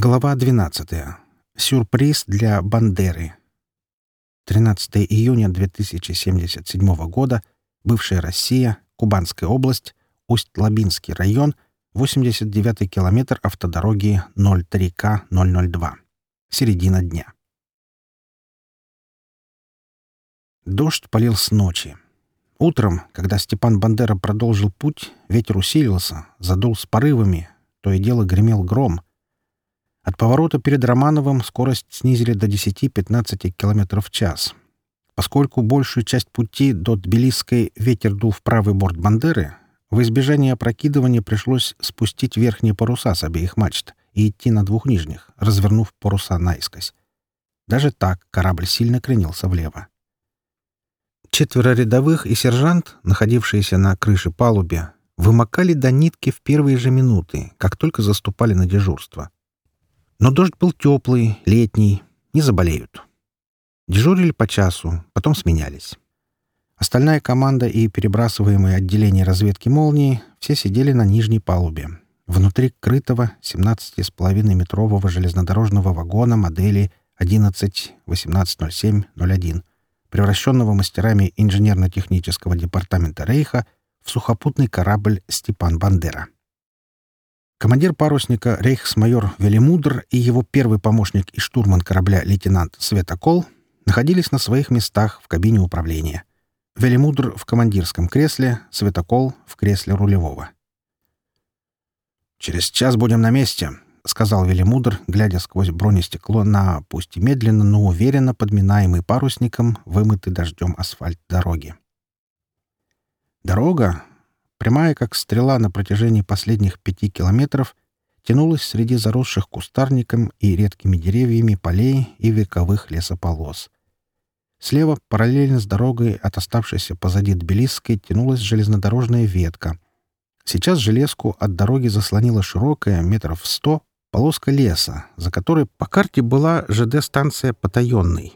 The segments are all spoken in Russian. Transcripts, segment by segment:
Глава 12. Сюрприз для Бандеры. 13 июня 2077 года. Бывшая Россия, Кубанская область, Усть-Лабинский район, 89-й километр автодороги 03К-002. Середина дня. Дождь полил с ночи. Утром, когда Степан Бандера продолжил путь, ветер усилился, задул с порывами, то и дело гремел гром — от поворота перед Романовым скорость снизили до 10-15 км в час. Поскольку большую часть пути до Тбилисской ветер дул в правый борт Бандеры, в избежание опрокидывания пришлось спустить верхние паруса с обеих мачт и идти на двух нижних, развернув паруса наискось. Даже так корабль сильно кренился влево. Четверо рядовых и сержант, находившиеся на крыше палубе, вымокали до нитки в первые же минуты, как только заступали на дежурство. Но дождь был теплый, летний, не заболеют. Дежурили по часу, потом сменялись. Остальная команда и перебрасываемые отделения разведки «Молнии» все сидели на нижней палубе, внутри крытого 17,5-метрового железнодорожного вагона модели 11-1807-01, превращенного мастерами инженерно-технического департамента Рейха в сухопутный корабль «Степан Бандера». Командир парусника рейхсмайор Велимудр и его первый помощник и штурман корабля лейтенант Светокол находились на своих местах в кабине управления. Велимудр в командирском кресле, Светокол в кресле рулевого. «Через час будем на месте», — сказал Велимудр, глядя сквозь бронестекло на, пусть и медленно, но уверенно подминаемый парусником, вымытый дождем асфальт дороги. Дорога, прямая как стрела на протяжении последних пяти километров, тянулась среди заросших кустарником и редкими деревьями полей и вековых лесополос. Слева, параллельно с дорогой от оставшейся позади Тбилисской, тянулась железнодорожная ветка. Сейчас железку от дороги заслонила широкая, метров сто, полоска леса, за которой по карте была ЖД-станция «Потаенный».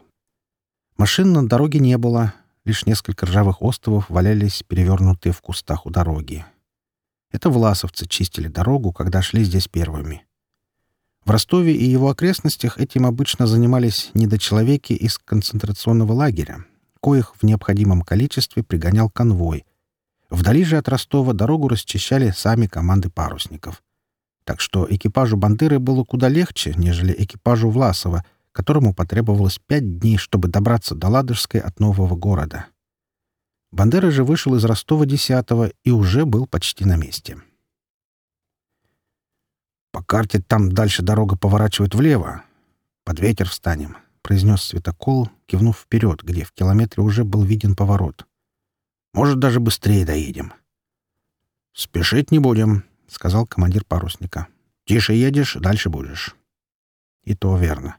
Машин на дороге не было, Лишь несколько ржавых остовов валялись, перевернутые в кустах у дороги. Это власовцы чистили дорогу, когда шли здесь первыми. В Ростове и его окрестностях этим обычно занимались недочеловеки из концентрационного лагеря, коих в необходимом количестве пригонял конвой. Вдали же от Ростова дорогу расчищали сами команды парусников. Так что экипажу Бандеры было куда легче, нежели экипажу Власова — которому потребовалось пять дней, чтобы добраться до Ладожской от нового города. Бандера же вышел из Ростова-Десятого и уже был почти на месте. «По карте там дальше дорога поворачивает влево. Под ветер встанем», — произнес Светокол, кивнув вперед, где в километре уже был виден поворот. «Может, даже быстрее доедем». «Спешить не будем», — сказал командир парусника. «Тише едешь, дальше будешь». И то верно.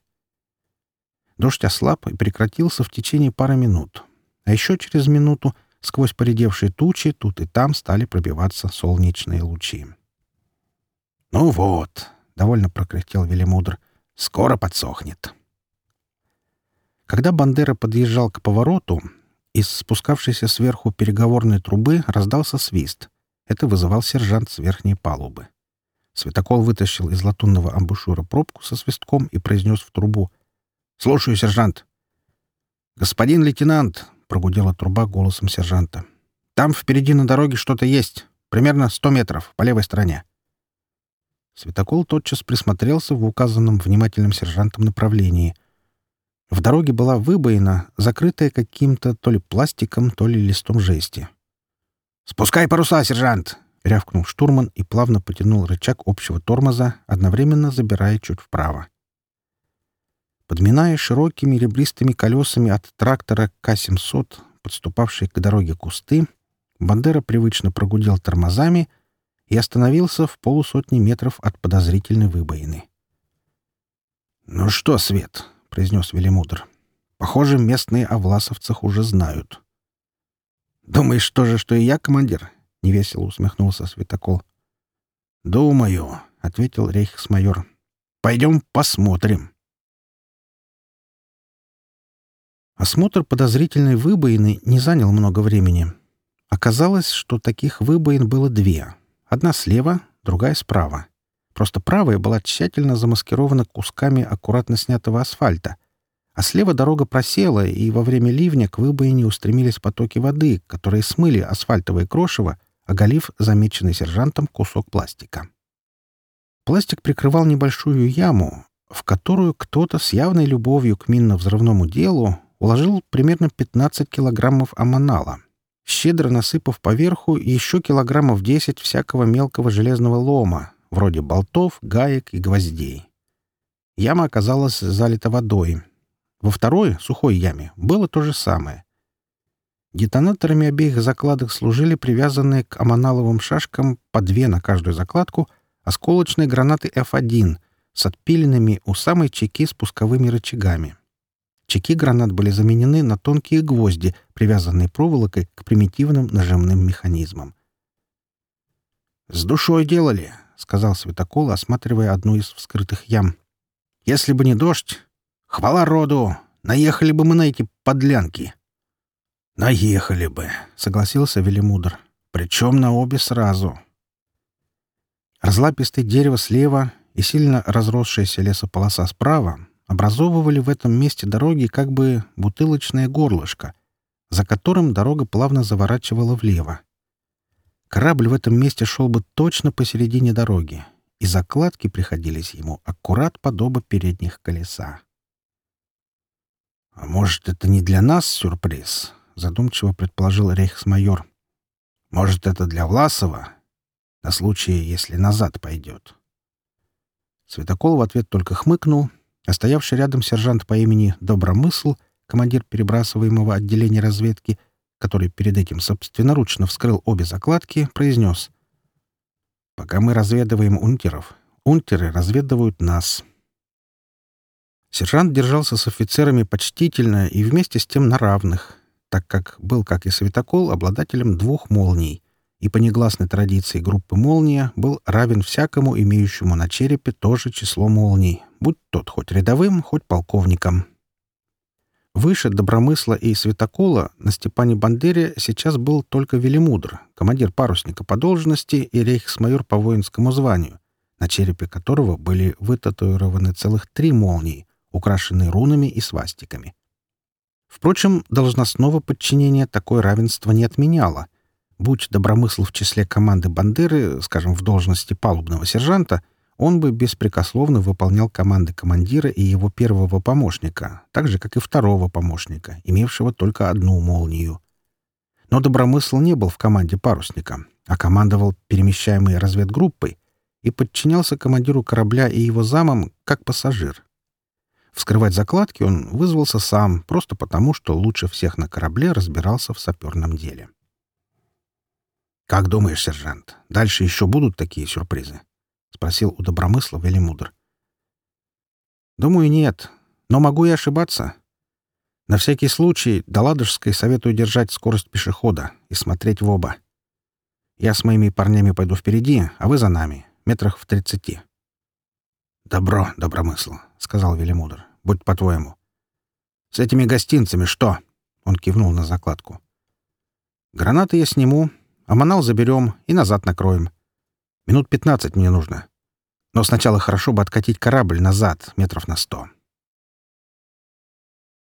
Дождь ослаб и прекратился в течение пары минут. А еще через минуту сквозь поредевшие тучи тут и там стали пробиваться солнечные лучи. «Ну вот», — довольно прокряхтел Велимудр, — «скоро подсохнет». Когда Бандера подъезжал к повороту, из спускавшейся сверху переговорной трубы раздался свист. Это вызывал сержант с верхней палубы. Светокол вытащил из латунного амбушюра пробку со свистком и произнес в трубу — «Слушаю, сержант». «Господин лейтенант», — прогудела труба голосом сержанта, — «там впереди на дороге что-то есть, примерно сто метров, по левой стороне». Светокол тотчас присмотрелся в указанном внимательным сержантом направлении. В дороге была выбоина, закрытая каким-то то ли пластиком, то ли листом жести. «Спускай паруса, сержант!» — рявкнул штурман и плавно потянул рычаг общего тормоза, одновременно забирая чуть вправо подминая широкими ребристыми колесами от трактора К-700, подступавшей к дороге кусты, Бандера привычно прогудел тормозами и остановился в полусотни метров от подозрительной выбоины. «Ну что, Свет?» — произнес Велимудр. «Похоже, местные о власовцах уже знают». «Думаешь, что же, что и я, командир?» — невесело усмехнулся Светокол. «Думаю», — ответил рейхсмайор. «Пойдем посмотрим». Осмотр подозрительной выбоины не занял много времени. Оказалось, что таких выбоин было две. Одна слева, другая справа. Просто правая была тщательно замаскирована кусками аккуратно снятого асфальта. А слева дорога просела, и во время ливня к выбоине устремились потоки воды, которые смыли асфальтовое крошево, оголив замеченный сержантом кусок пластика. Пластик прикрывал небольшую яму, в которую кто-то с явной любовью к минно-взрывному делу уложил примерно 15 килограммов аманала, щедро насыпав поверху еще килограммов 10 всякого мелкого железного лома, вроде болтов, гаек и гвоздей. Яма оказалась залита водой. Во второй, сухой яме, было то же самое. Детонаторами обеих закладок служили привязанные к аманаловым шашкам по две на каждую закладку осколочные гранаты F1 с отпиленными у самой чеки спусковыми рычагами — Чеки гранат были заменены на тонкие гвозди, привязанные проволокой к примитивным нажимным механизмам. «С душой делали», — сказал Светокол, осматривая одну из вскрытых ям. «Если бы не дождь, хвала роду, наехали бы мы на эти подлянки». «Наехали бы», — согласился Велимудр. «Причем на обе сразу». Разлапистое дерево слева и сильно разросшаяся лесополоса справа образовывали в этом месте дороги как бы бутылочное горлышко, за которым дорога плавно заворачивала влево. Корабль в этом месте шел бы точно посередине дороги, и закладки приходились ему аккурат под оба передних колеса. «А может, это не для нас сюрприз?» — задумчиво предположил рейхсмайор. «Может, это для Власова? На случай, если назад пойдет». Светокол в ответ только хмыкнул — а стоявший рядом сержант по имени Добромысл, командир перебрасываемого отделения разведки, который перед этим собственноручно вскрыл обе закладки, произнес «Пока мы разведываем унтеров, унтеры разведывают нас». Сержант держался с офицерами почтительно и вместе с тем на равных, так как был, как и Светокол, обладателем двух молний, и по негласной традиции группы «Молния» был равен всякому имеющему на черепе то же число молний, будь тот хоть рядовым, хоть полковником. Выше Добромысла и Святокола на Степане Бандере сейчас был только Велимудр, командир парусника по должности и рейхсмайор по воинскому званию, на черепе которого были вытатуированы целых три молнии, украшенные рунами и свастиками. Впрочем, должностного подчинения такое равенство не отменяло. Будь Добромысл в числе команды Бандеры, скажем, в должности палубного сержанта — он бы беспрекословно выполнял команды командира и его первого помощника, так же, как и второго помощника, имевшего только одну молнию. Но Добромысл не был в команде парусника, а командовал перемещаемой разведгруппой и подчинялся командиру корабля и его замам как пассажир. Вскрывать закладки он вызвался сам, просто потому, что лучше всех на корабле разбирался в саперном деле. «Как думаешь, сержант, дальше еще будут такие сюрпризы?» — спросил у Добромысла Велимудр. «Думаю, нет. Но могу и ошибаться. На всякий случай до Ладожской советую держать скорость пешехода и смотреть в оба. Я с моими парнями пойду впереди, а вы за нами, метрах в тридцати». «Добро, Добромысл», — сказал Велимудр. «Будь по-твоему». «С этими гостинцами что?» — он кивнул на закладку. «Гранаты я сниму, а манал заберем и назад накроем. Минут пятнадцать мне нужно. Но сначала хорошо бы откатить корабль назад, метров на сто.